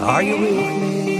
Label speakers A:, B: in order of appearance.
A: Are you with me?